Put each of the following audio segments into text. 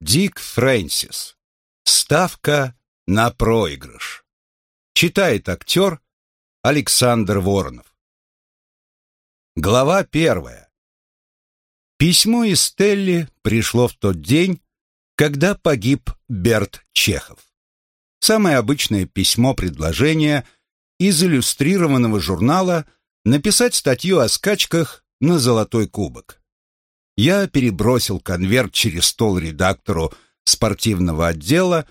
Дик Фрэнсис. Ставка на проигрыш. Читает актер Александр Воронов. Глава первая. Письмо из Стелли пришло в тот день, когда погиб Берт Чехов. Самое обычное письмо-предложение из иллюстрированного журнала написать статью о скачках на золотой кубок. Я перебросил конверт через стол редактору спортивного отдела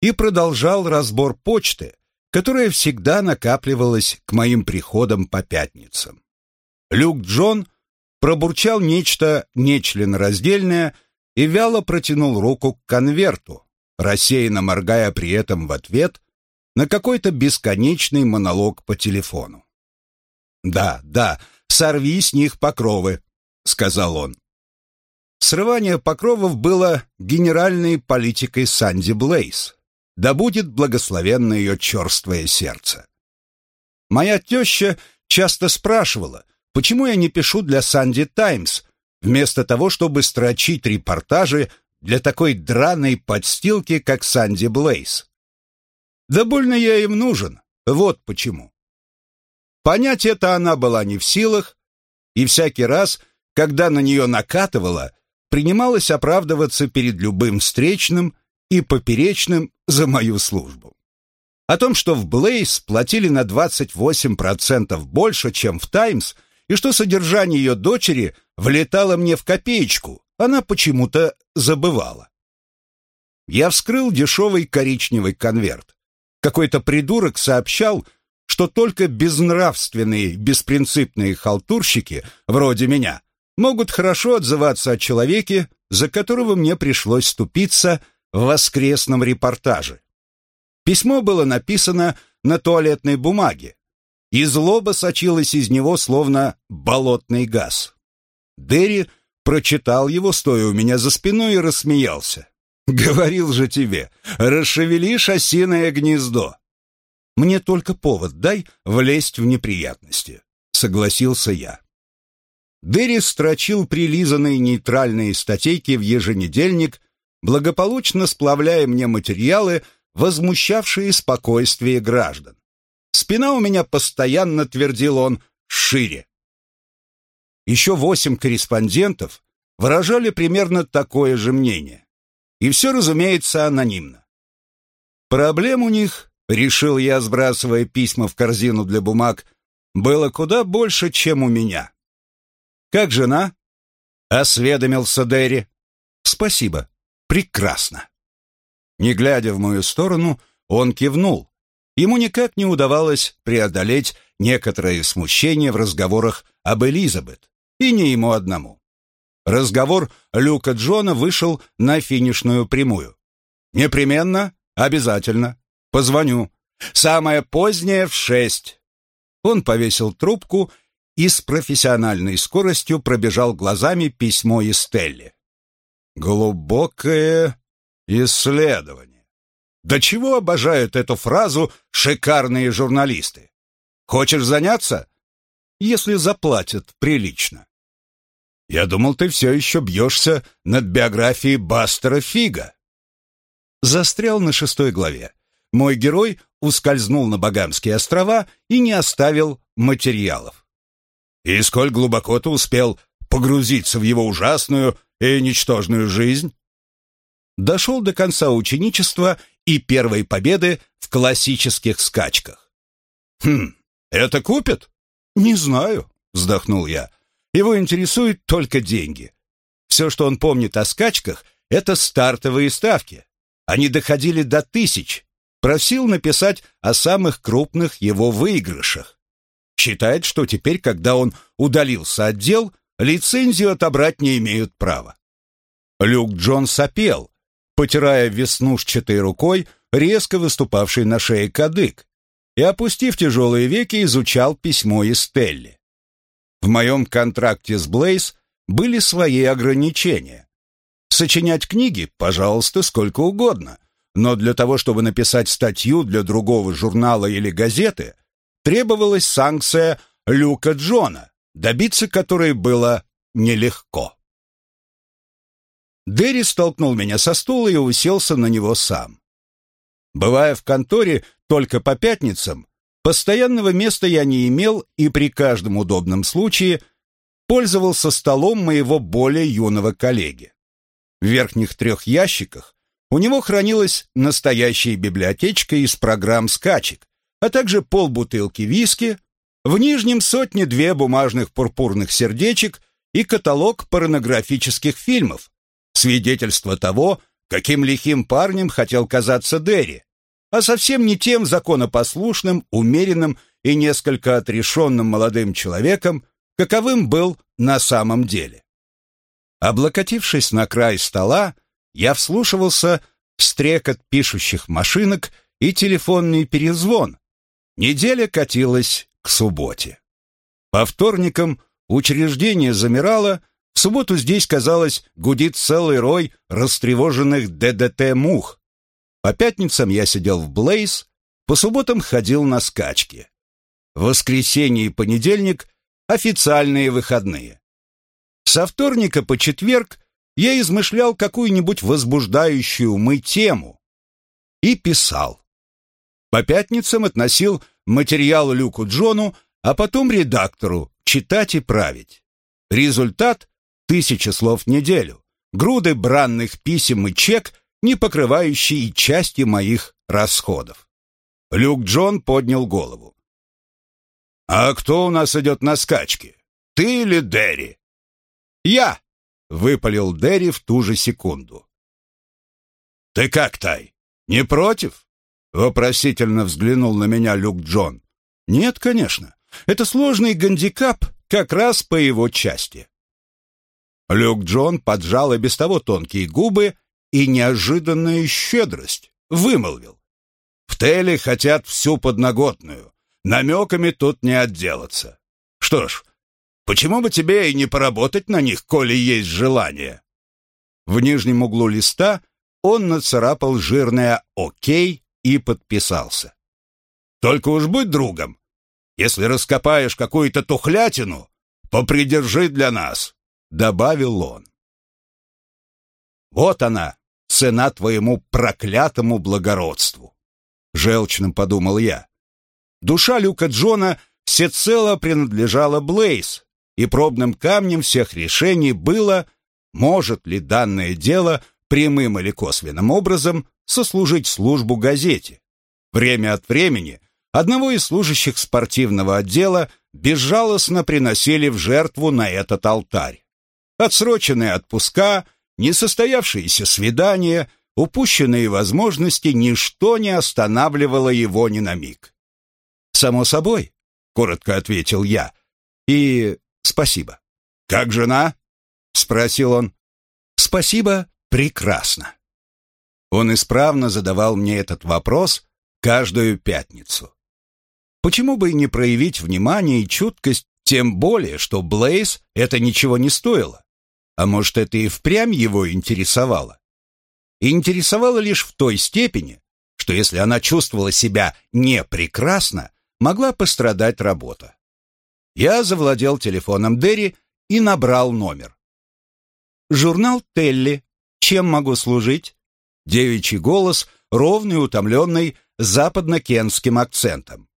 и продолжал разбор почты, которая всегда накапливалась к моим приходам по пятницам. Люк Джон пробурчал нечто нечленораздельное и вяло протянул руку к конверту, рассеянно моргая при этом в ответ на какой-то бесконечный монолог по телефону. «Да, да, сорви с них покровы», — сказал он. Срывание покровов было генеральной политикой Санди Блейз. Да будет благословенно ее черствое сердце. Моя теща часто спрашивала, почему я не пишу для Санди Таймс, вместо того, чтобы строчить репортажи для такой драной подстилки, как Санди Блейз. Да больно я им нужен, вот почему. Понять это она была не в силах, и всякий раз, когда на нее накатывала, принималась оправдываться перед любым встречным и поперечным за мою службу. О том, что в Блейз платили на 28% больше, чем в Таймс, и что содержание ее дочери влетало мне в копеечку, она почему-то забывала. Я вскрыл дешевый коричневый конверт. Какой-то придурок сообщал, что только безнравственные, беспринципные халтурщики, вроде меня, могут хорошо отзываться о человеке, за которого мне пришлось ступиться в воскресном репортаже. Письмо было написано на туалетной бумаге, и злоба сочилась из него, словно болотный газ. Дерри прочитал его, стоя у меня за спиной, и рассмеялся. «Говорил же тебе, расшевели шосиное гнездо». «Мне только повод дай влезть в неприятности», — согласился я. Дерри строчил прилизанные нейтральные статейки в еженедельник, благополучно сплавляя мне материалы, возмущавшие спокойствие граждан. Спина у меня постоянно, твердил он, шире. Еще восемь корреспондентов выражали примерно такое же мнение. И все, разумеется, анонимно. Проблем у них, решил я, сбрасывая письма в корзину для бумаг, было куда больше, чем у меня. «Как жена?» — осведомился Дерри. «Спасибо. Прекрасно». Не глядя в мою сторону, он кивнул. Ему никак не удавалось преодолеть некоторое смущение в разговорах об Элизабет, и не ему одному. Разговор Люка Джона вышел на финишную прямую. «Непременно, обязательно. Позвоню. Самое позднее в шесть». Он повесил трубку и с профессиональной скоростью пробежал глазами письмо из Стелли. «Глубокое исследование. До чего обожают эту фразу шикарные журналисты? Хочешь заняться? Если заплатят прилично. Я думал, ты все еще бьешься над биографией Бастера Фига. Застрял на шестой главе. Мой герой ускользнул на Багамские острова и не оставил материалов. И сколь глубоко ты успел погрузиться в его ужасную и ничтожную жизнь? Дошел до конца ученичества и первой победы в классических скачках. Хм, это купят? Не знаю, вздохнул я. Его интересуют только деньги. Все, что он помнит о скачках, это стартовые ставки. Они доходили до тысяч. Просил написать о самых крупных его выигрышах. Считает, что теперь, когда он удалился от дел, лицензию отобрать не имеют права. Люк Джон сопел, потирая веснушчатой рукой резко выступавший на шее кадык, и, опустив тяжелые веки, изучал письмо из Стелли. В моем контракте с Блейз были свои ограничения. Сочинять книги, пожалуйста, сколько угодно, но для того, чтобы написать статью для другого журнала или газеты – требовалась санкция Люка Джона, добиться которой было нелегко. Дерри столкнул меня со стула и уселся на него сам. Бывая в конторе только по пятницам, постоянного места я не имел и при каждом удобном случае пользовался столом моего более юного коллеги. В верхних трех ящиках у него хранилась настоящая библиотечка из программ скачек, а также полбутылки виски, в нижнем сотни-две бумажных пурпурных сердечек и каталог порнографических фильмов, свидетельство того, каким лихим парнем хотел казаться Дерри, а совсем не тем законопослушным, умеренным и несколько отрешенным молодым человеком, каковым был на самом деле. Облокотившись на край стола, я вслушивался в стрекот пишущих машинок и телефонный перезвон. Неделя катилась к субботе. По вторникам учреждение замирало, в субботу здесь, казалось, гудит целый рой растревоженных ДДТ-мух. По пятницам я сидел в Блейз, по субботам ходил на скачки. Воскресенье и понедельник – официальные выходные. Со вторника по четверг я измышлял какую-нибудь возбуждающую умы тему и писал. По пятницам относил материал Люку Джону, а потом редактору читать и править. Результат – тысяча слов в неделю, груды бранных писем и чек, не покрывающие части моих расходов. Люк Джон поднял голову. «А кто у нас идет на скачки? Ты или Дерри?» «Я!» — выпалил Дерри в ту же секунду. «Ты как, Тай, не против?» — вопросительно взглянул на меня Люк Джон. «Нет, конечно. Это сложный гандикап как раз по его части». Люк Джон поджал и без того тонкие губы и неожиданная щедрость вымолвил. «В Теле хотят всю подноготную. Намеками тут не отделаться. Что ж, Почему бы тебе и не поработать на них, коли есть желание?» В нижнем углу листа он нацарапал жирное «Окей» и подписался. «Только уж будь другом. Если раскопаешь какую-то тухлятину, попридержи для нас», — добавил он. «Вот она, цена твоему проклятому благородству», — желчным подумал я. Душа Люка Джона всецело принадлежала Блейз, и пробным камнем всех решений было, может ли данное дело прямым или косвенным образом сослужить службу газете. Время от времени одного из служащих спортивного отдела безжалостно приносили в жертву на этот алтарь. Отсроченные отпуска, несостоявшиеся свидания, упущенные возможности, ничто не останавливало его ни на миг. «Само собой», — коротко ответил я, — «и «Спасибо». «Как жена?» — спросил он. «Спасибо, прекрасно». Он исправно задавал мне этот вопрос каждую пятницу. Почему бы и не проявить внимание и чуткость, тем более, что Блейз это ничего не стоило? А может, это и впрямь его интересовало? И интересовало лишь в той степени, что если она чувствовала себя не прекрасно, могла пострадать работа. Я завладел телефоном Дерри и набрал номер. «Журнал Телли. Чем могу служить?» Девичий голос, ровный, утомленный, западно-кентским акцентом.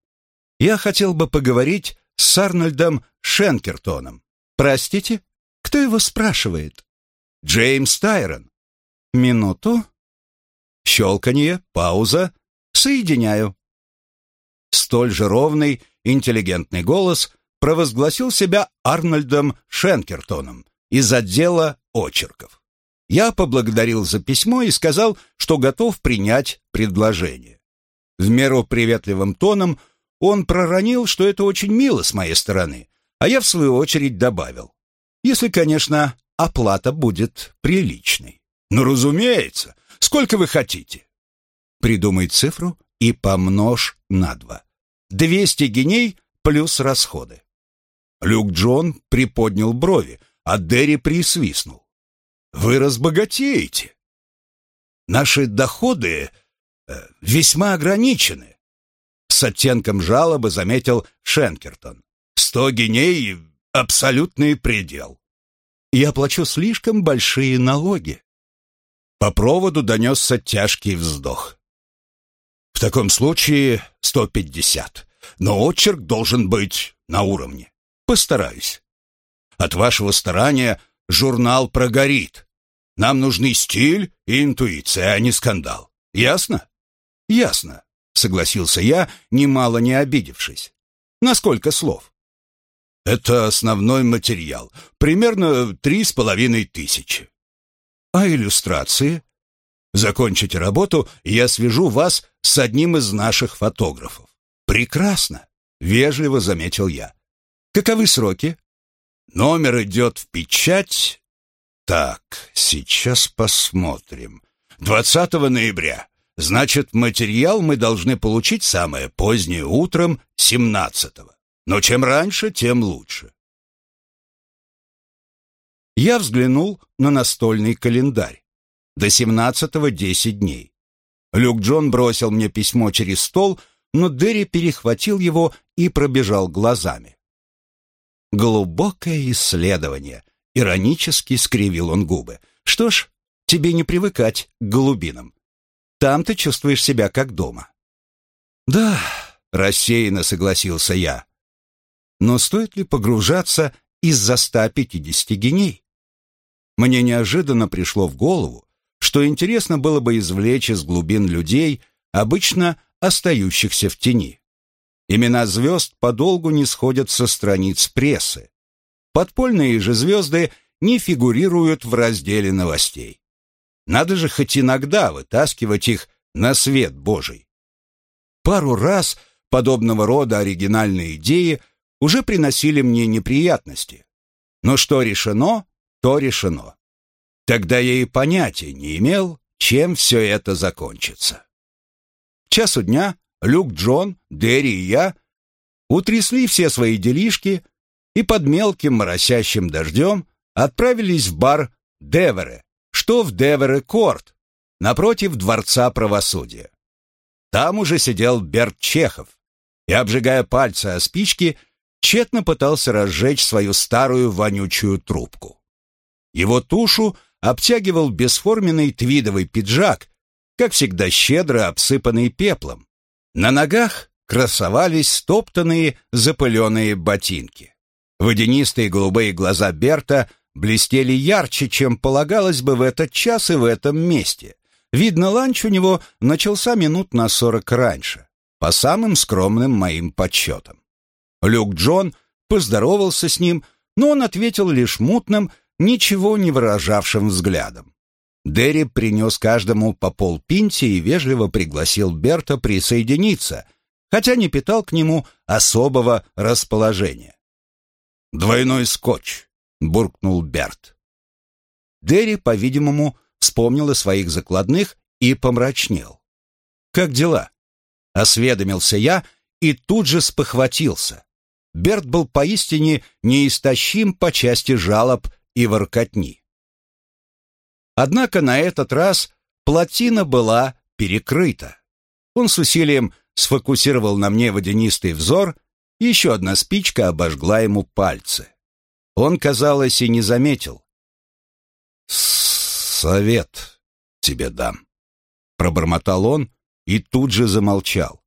«Я хотел бы поговорить с Арнольдом Шенкертоном. Простите, кто его спрашивает?» «Джеймс Тайрон». «Минуту». Щелканье, пауза. «Соединяю». Столь же ровный, интеллигентный голос провозгласил себя Арнольдом Шенкертоном из отдела очерков. Я поблагодарил за письмо и сказал, что готов принять предложение. В меру приветливым тоном он проронил, что это очень мило с моей стороны, а я в свою очередь добавил, если, конечно, оплата будет приличной. Ну, разумеется, сколько вы хотите? Придумай цифру и помножь на два. Двести геней плюс расходы. Люк Джон приподнял брови, а Дерри присвистнул. «Вы разбогатеете!» «Наши доходы э, весьма ограничены», — с оттенком жалобы заметил Шенкертон. «Сто геней — абсолютный предел. Я плачу слишком большие налоги». По проводу донесся тяжкий вздох. В таком случае 150. Но отчерк должен быть на уровне. Постараюсь. От вашего старания журнал прогорит. Нам нужны стиль и интуиция, а не скандал. Ясно? Ясно, согласился я, немало не обидевшись. На сколько слов? Это основной материал. Примерно три с половиной тысячи. А иллюстрации? Закончите работу, я свяжу вас с одним из наших фотографов. Прекрасно, вежливо заметил я. Каковы сроки? Номер идет в печать. Так, сейчас посмотрим. 20 ноября. Значит, материал мы должны получить самое позднее утром 17-го. Но чем раньше, тем лучше. Я взглянул на настольный календарь. До 17-го 10 дней. Люк Джон бросил мне письмо через стол, но Дерри перехватил его и пробежал глазами. Глубокое исследование. Иронически скривил он губы. Что ж, тебе не привыкать к голубинам. Там ты чувствуешь себя как дома. Да, рассеянно согласился я. Но стоит ли погружаться из-за 150 геней? Мне неожиданно пришло в голову, что интересно было бы извлечь из глубин людей, обычно остающихся в тени. Имена звезд подолгу не сходят со страниц прессы. Подпольные же звезды не фигурируют в разделе новостей. Надо же хоть иногда вытаскивать их на свет Божий. Пару раз подобного рода оригинальные идеи уже приносили мне неприятности. Но что решено, то решено. Тогда я и понятия не имел, чем все это закончится. В часу дня Люк Джон, Дерри и я утрясли все свои делишки и под мелким моросящим дождем отправились в бар Девере, что в Девере-Корт, напротив Дворца правосудия. Там уже сидел Берт Чехов и, обжигая пальцы о спички, тщетно пытался разжечь свою старую вонючую трубку. Его тушу обтягивал бесформенный твидовый пиджак, как всегда щедро обсыпанный пеплом, на ногах красовались стоптанные запыленные ботинки. Водянистые голубые глаза Берта блестели ярче, чем полагалось бы в этот час и в этом месте. Видно, ланч у него начался минут на сорок раньше, по самым скромным моим подсчетам. Люк Джон поздоровался с ним, но он ответил лишь мутным, ничего не выражавшим взглядом. Дерри принес каждому по полпинти и вежливо пригласил Берта присоединиться, хотя не питал к нему особого расположения. «Двойной скотч», — буркнул Берт. Дерри, по-видимому, вспомнил о своих закладных и помрачнел. «Как дела?» — осведомился я и тут же спохватился. Берт был поистине неистощим по части жалоб и воркотни. Однако на этот раз плотина была перекрыта. Он с усилием сфокусировал на мне водянистый взор, и еще одна спичка обожгла ему пальцы. Он, казалось, и не заметил. «Совет тебе дам», — пробормотал он и тут же замолчал.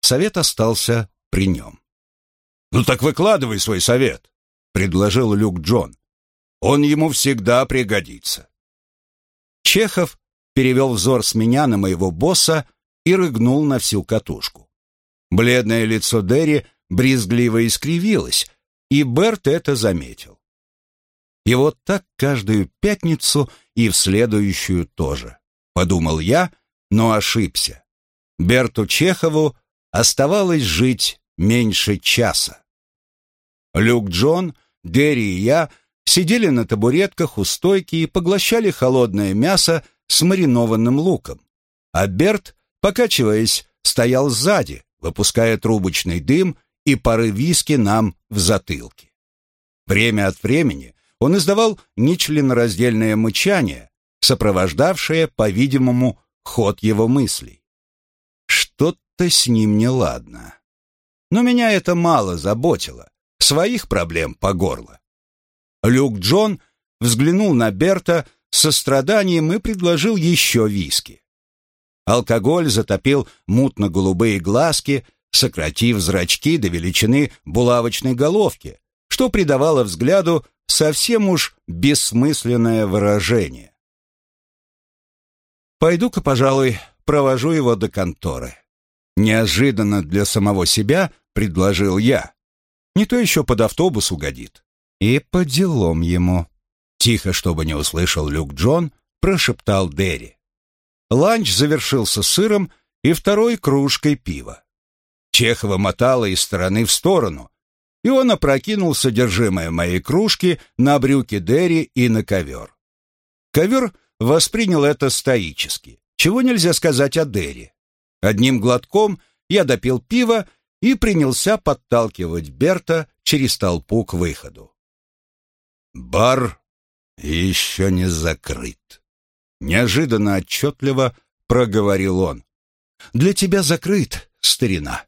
Совет остался при нем. «Ну так выкладывай свой совет», — предложил Люк Джон. «Он ему всегда пригодится». Чехов перевел взор с меня на моего босса и рыгнул на всю катушку. Бледное лицо Дерри брезгливо искривилось, и Берт это заметил. И вот так каждую пятницу и в следующую тоже, подумал я, но ошибся. Берту Чехову оставалось жить меньше часа. Люк Джон, Дерри и я — сидели на табуретках у стойки и поглощали холодное мясо с маринованным луком. А Берт, покачиваясь, стоял сзади, выпуская трубочный дым и пары виски нам в затылке. Время от времени он издавал нечленораздельное мычание, сопровождавшее, по-видимому, ход его мыслей. Что-то с ним неладно. Но меня это мало заботило, своих проблем по горло. Люк Джон взглянул на Берта с состраданием и предложил еще виски. Алкоголь затопил мутно-голубые глазки, сократив зрачки до величины булавочной головки, что придавало взгляду совсем уж бессмысленное выражение. «Пойду-ка, пожалуй, провожу его до конторы». Неожиданно для самого себя предложил я. Не то еще под автобус угодит. И по делам ему. Тихо, чтобы не услышал Люк Джон, прошептал Дерри. Ланч завершился сыром и второй кружкой пива. Чехова мотала из стороны в сторону, и он опрокинул содержимое моей кружки на брюки Дерри и на ковер. Ковер воспринял это стоически, чего нельзя сказать о Дерри. Одним глотком я допил пиво и принялся подталкивать Берта через толпу к выходу. «Бар еще не закрыт», — неожиданно отчетливо проговорил он. «Для тебя закрыт, старина».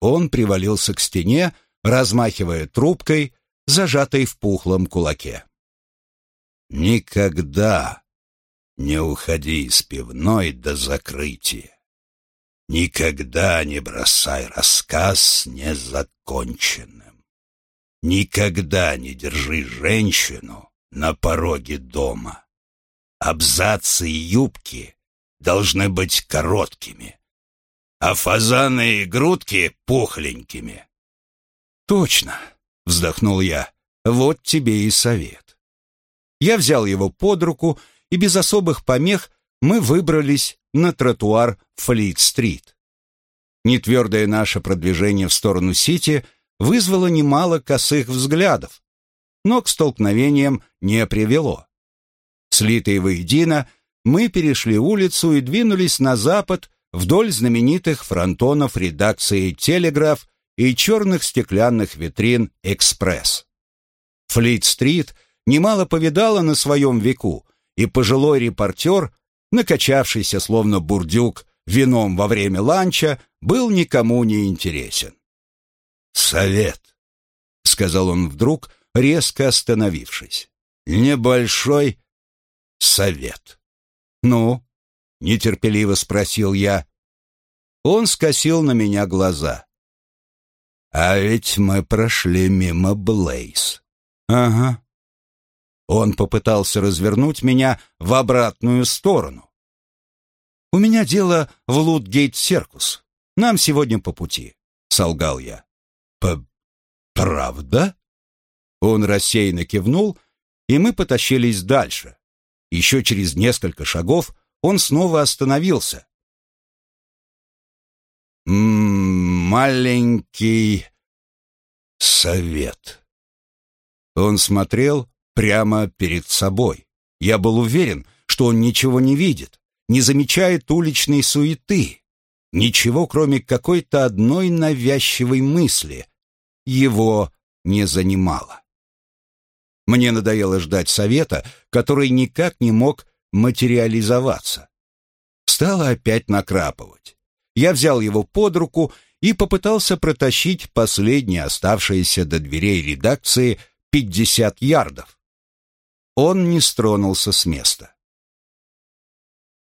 Он привалился к стене, размахивая трубкой, зажатой в пухлом кулаке. «Никогда не уходи из пивной до закрытия. Никогда не бросай рассказ незаконченным. Никогда не держи женщину на пороге дома. Абзацы и юбки должны быть короткими, а фазаны и грудки пухленькими. Точно, вздохнул я. Вот тебе и совет. Я взял его под руку, и без особых помех мы выбрались на тротуар Флит-стрит. Нетвердое наше продвижение в сторону Сити вызвало немало косых взглядов, но к столкновениям не привело. Слитые воедино, мы перешли улицу и двинулись на запад вдоль знаменитых фронтонов редакции «Телеграф» и черных стеклянных витрин «Экспресс». Флит-стрит немало повидала на своем веку, и пожилой репортер накачавшийся словно бурдюк вином во время ланча, был никому не интересен. «Совет», — сказал он вдруг, резко остановившись. «Небольшой совет». «Ну?» — нетерпеливо спросил я. Он скосил на меня глаза. «А ведь мы прошли мимо Блейз». «Ага». Он попытался развернуть меня в обратную сторону. «У меня дело в Лутгейт-Серкус. Нам сегодня по пути», — солгал я. «П... правда?» Он рассеянно кивнул, и мы потащились дальше. Еще через несколько шагов он снова остановился. «Маленький совет». Он смотрел прямо перед собой. Я был уверен, что он ничего не видит не замечает уличной суеты, ничего, кроме какой-то одной навязчивой мысли, его не занимало. Мне надоело ждать совета, который никак не мог материализоваться. Стало опять накрапывать. Я взял его под руку и попытался протащить последние оставшиеся до дверей редакции 50 ярдов. Он не стронулся с места.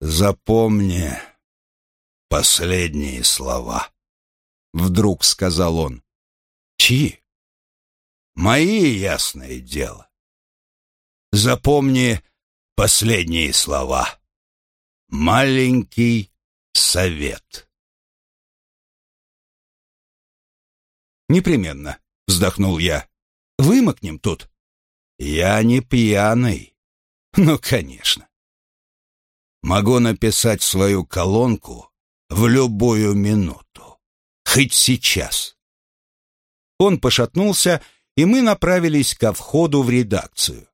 «Запомни последние слова», — вдруг сказал он. «Чьи?» «Мои, ясное дело. Запомни последние слова. Маленький совет». «Непременно», — вздохнул я. «Вымокнем тут». «Я не пьяный». «Ну, конечно». Могу написать свою колонку в любую минуту. Хоть сейчас. Он пошатнулся, и мы направились ко входу в редакцию.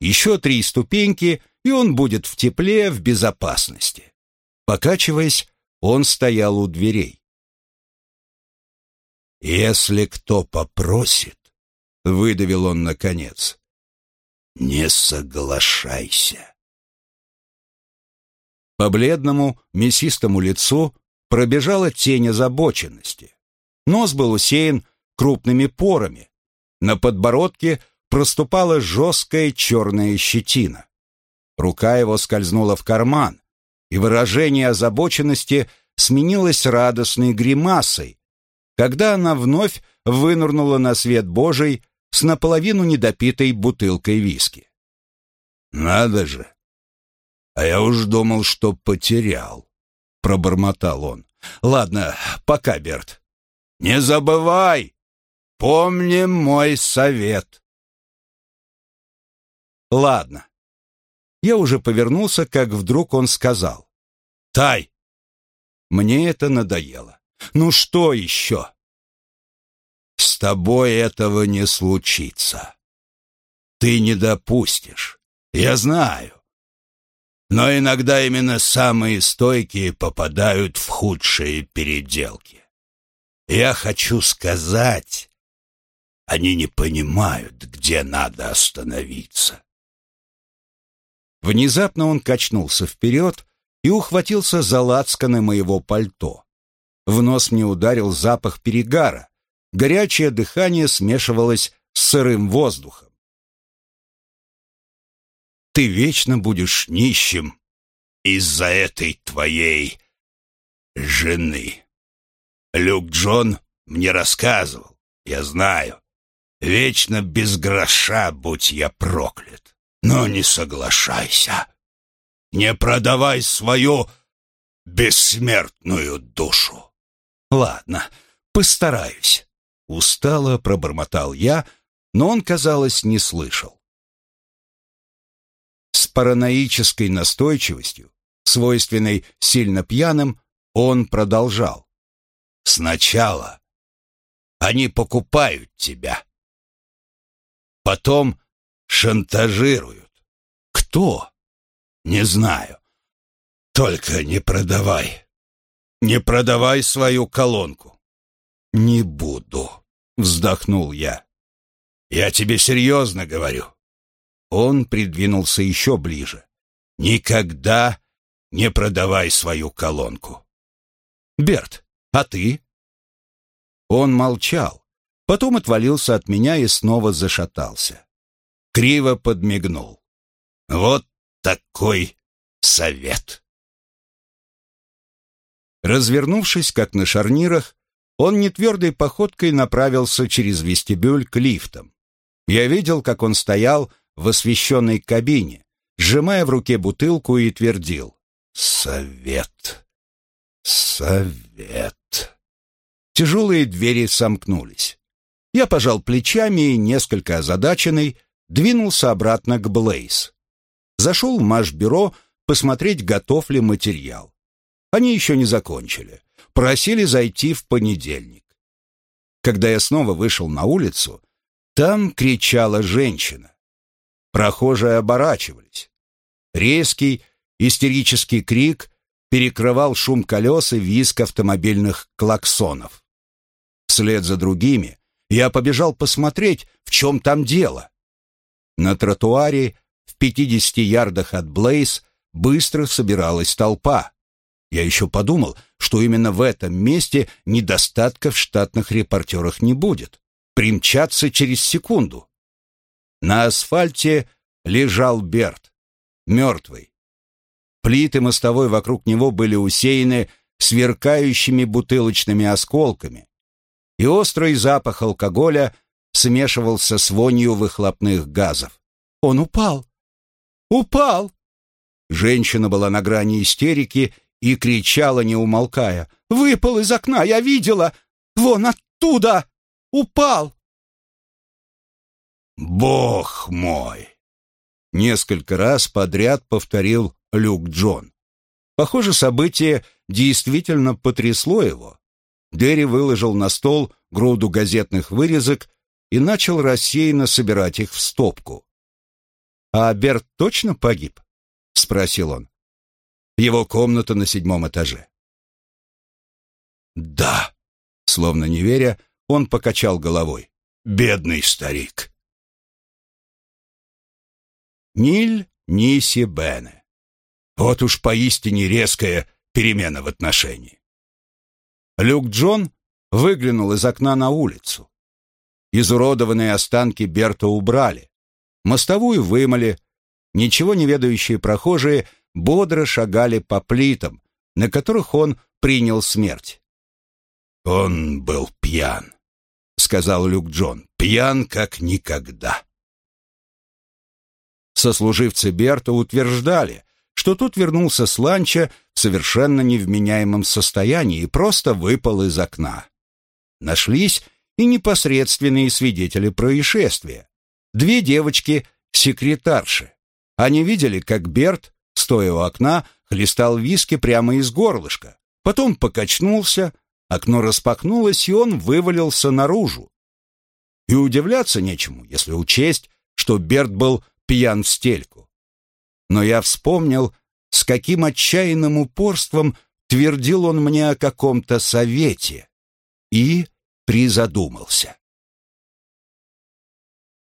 Еще три ступеньки, и он будет в тепле, в безопасности. Покачиваясь, он стоял у дверей. «Если кто попросит», — выдавил он наконец, — «не соглашайся». По бледному, мясистому лицу пробежала тень озабоченности. Нос был усеян крупными порами. На подбородке проступала жесткая черная щетина. Рука его скользнула в карман, и выражение озабоченности сменилось радостной гримасой, когда она вновь вынырнула на свет Божий с наполовину недопитой бутылкой виски. «Надо же! А я уж думал, что потерял», — пробормотал он. «Ладно, пока, Берт. Не забывай! Помни мой совет!» «Ладно». Я уже повернулся, как вдруг он сказал. «Тай!» Мне это надоело. «Ну что еще?» «С тобой этого не случится. Ты не допустишь. Я знаю. Но иногда именно самые стойкие попадают в худшие переделки. Я хочу сказать, они не понимают, где надо остановиться. Внезапно он качнулся вперед и ухватился за лацканы моего пальто. В нос мне ударил запах перегара. Горячее дыхание смешивалось с сырым воздухом. «Ты вечно будешь нищим из-за этой твоей жены. Люк Джон мне рассказывал, я знаю. Вечно без гроша, будь я проклят. Но не соглашайся. Не продавай свою бессмертную душу. Ладно, постараюсь. Устало пробормотал я, но он, казалось, не слышал. С параноической настойчивостью, свойственной сильно пьяным, он продолжал. «Сначала они покупают тебя. Потом шантажируют. Кто? Не знаю. Только не продавай. Не продавай свою колонку. Не буду, вздохнул я. Я тебе серьезно говорю. Он придвинулся еще ближе. Никогда не продавай свою колонку. Берт, а ты? Он молчал, потом отвалился от меня и снова зашатался криво подмигнул. Вот такой совет. Развернувшись, как на шарнирах, он нетвердой походкой направился через вестибюль к лифтам. Я видел, как он стоял в освещенной кабине, сжимая в руке бутылку и твердил «Совет! Совет!» Тяжелые двери сомкнулись. Я пожал плечами и, несколько озадаченный, двинулся обратно к Блейз. Зашел в Маш-бюро посмотреть, готов ли материал. Они еще не закончили. Просили зайти в понедельник. Когда я снова вышел на улицу, там кричала женщина. Прохожие оборачивались. Резкий, истерический крик перекрывал шум колес и визг автомобильных клаксонов. Вслед за другими я побежал посмотреть, в чем там дело. На тротуаре в 50 ярдах от Блейз быстро собиралась толпа. Я еще подумал, что именно в этом месте недостатка в штатных репортерах не будет. Примчаться через секунду. На асфальте лежал Берт, мертвый. Плиты мостовой вокруг него были усеяны сверкающими бутылочными осколками, и острый запах алкоголя смешивался с вонью выхлопных газов. «Он упал! Упал!» Женщина была на грани истерики и кричала, не умолкая. «Выпал из окна! Я видела! Вон оттуда! Упал!» «Бог мой!» Несколько раз подряд повторил Люк Джон. Похоже, событие действительно потрясло его. Дерри выложил на стол груду газетных вырезок и начал рассеянно собирать их в стопку. «А Берт точно погиб?» — спросил он. «Его комната на седьмом этаже». «Да», — словно не веря, он покачал головой. «Бедный старик». Ниль Ниси Бене. Вот уж поистине резкая перемена в отношении. Люк Джон выглянул из окна на улицу. Изуродованные останки Берта убрали. Мостовую вымыли. ничего не ведающие прохожие бодро шагали по плитам, на которых он принял смерть. «Он был пьян», — сказал Люк Джон, — «пьян как никогда». Сослуживцы Берта утверждали, что тот вернулся с ланча совершенно невменяемом состоянии и просто выпал из окна. Нашлись и непосредственные свидетели происшествия. Две девочки-секретарши. Они видели, как Берт, стоя у окна, хлестал виски прямо из горлышка. Потом покачнулся, окно распахнулось, и он вывалился наружу. И удивляться нечему, если учесть, что Берт был пьян в стельку. Но я вспомнил, с каким отчаянным упорством твердил он мне о каком-то совете, и призадумался.